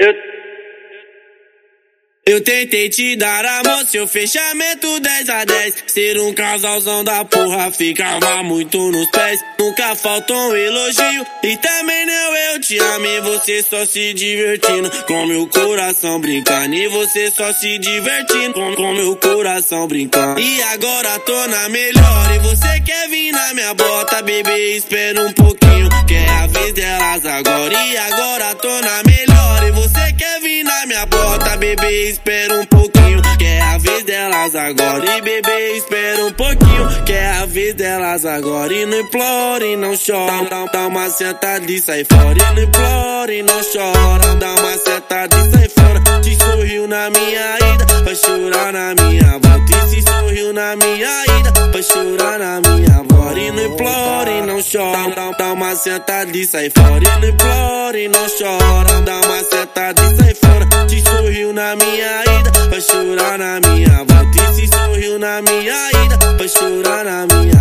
Eu, eu tentei te dar amor, seu fechamento 10 a 10. Ser um casalzão da porra ficava muito nos pés. Nunca faltou um elogio e também não eu te amo. E você só se divertindo, com meu coração brincando. E você só se divertindo, com, com meu coração brincando. E agora tô na melhor e você quer vir na minha bota, bebê. Espera um pouquinho, que é a vez delas agora. E agora tô na melhor e você quer vir na minha bota, bebê. Espera um pouquinho, que é a vez delas agora. E bebê, espera um pouquinho, que é a vez delas agora. E não implore, não chora. Dá, dá uma sentada e sai fora. E não implore, não chora. Dá uma sentada e sai fora. Te sorriu na minha ida, vai chorar na minha volta. E se sorriu na minha ida, vai chorar na minha volta. E não implore, não chora. Dá, dá uma sentada e sai fora. E não implore, não chora. Minha ida, vai chorar na minha volta. E se sorriu na minha ida, vai chorar na minha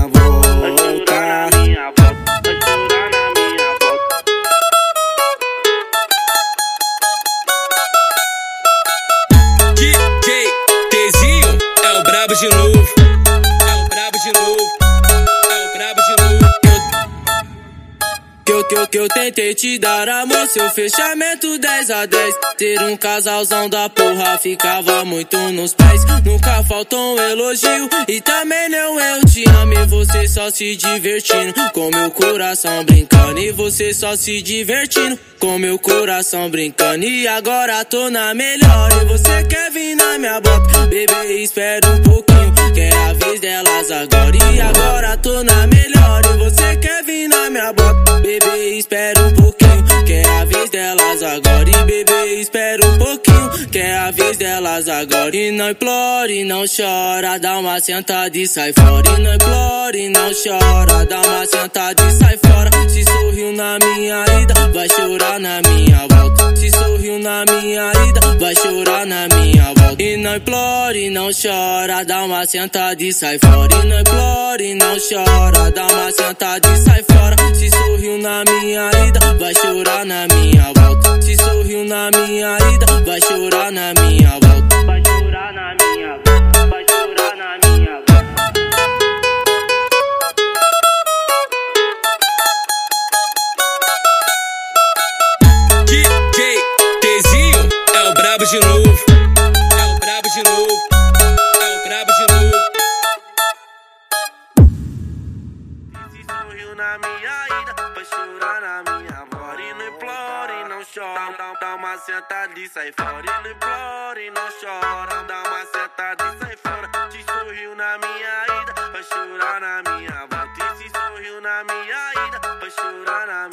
Que eu, que eu, que eu tentei te dar amor, seu fechamento 10 a 10. Ter um casalzão da porra ficava muito nos pés. Nunca faltou um elogio e também não eu te amo. E você só se divertindo, com meu coração brincando. E você só se divertindo, com meu coração brincando. E agora tô na melhor e você quer vir na minha bota. Bebê, espera um pouquinho, que é a vez delas agora. E agora tô na melhor e você quer minha bota. Bebê, espera um pouquinho, que é a vez delas agora. E bebê, espera um pouquinho, que é a vez delas agora. E não implore, não chora, dá uma sentada e sai fora. E não implore, não chora, dá uma sentada e sai fora. Se sorriu na minha ida, vai chorar na minha volta. Se sorriu na minha ida, vai chorar na minha volta. E não implore, não chora, dá uma sentada e sai fora. E não implore, não chora, dá uma sentada e sai fora. Se sorriu na minha ida, vai chorar na minha volta. Se sorriu na minha ida, vai chorar na minha volta. Vai chorar na minha volta. Vai chorar na minha volta. DJ Tezinho é o brabo de novo. É o brabo de novo. É o brabo de novo. Se sorriu na minha chorar na minha volta. E não implore, não chora. Dá, uma sentada e sai fora. E não implore, não chora. Dá uma sentada e sai fora. Te sorriu na minha ida, vai chorar na minha volta. E se sorriu na minha ida, vai chorar na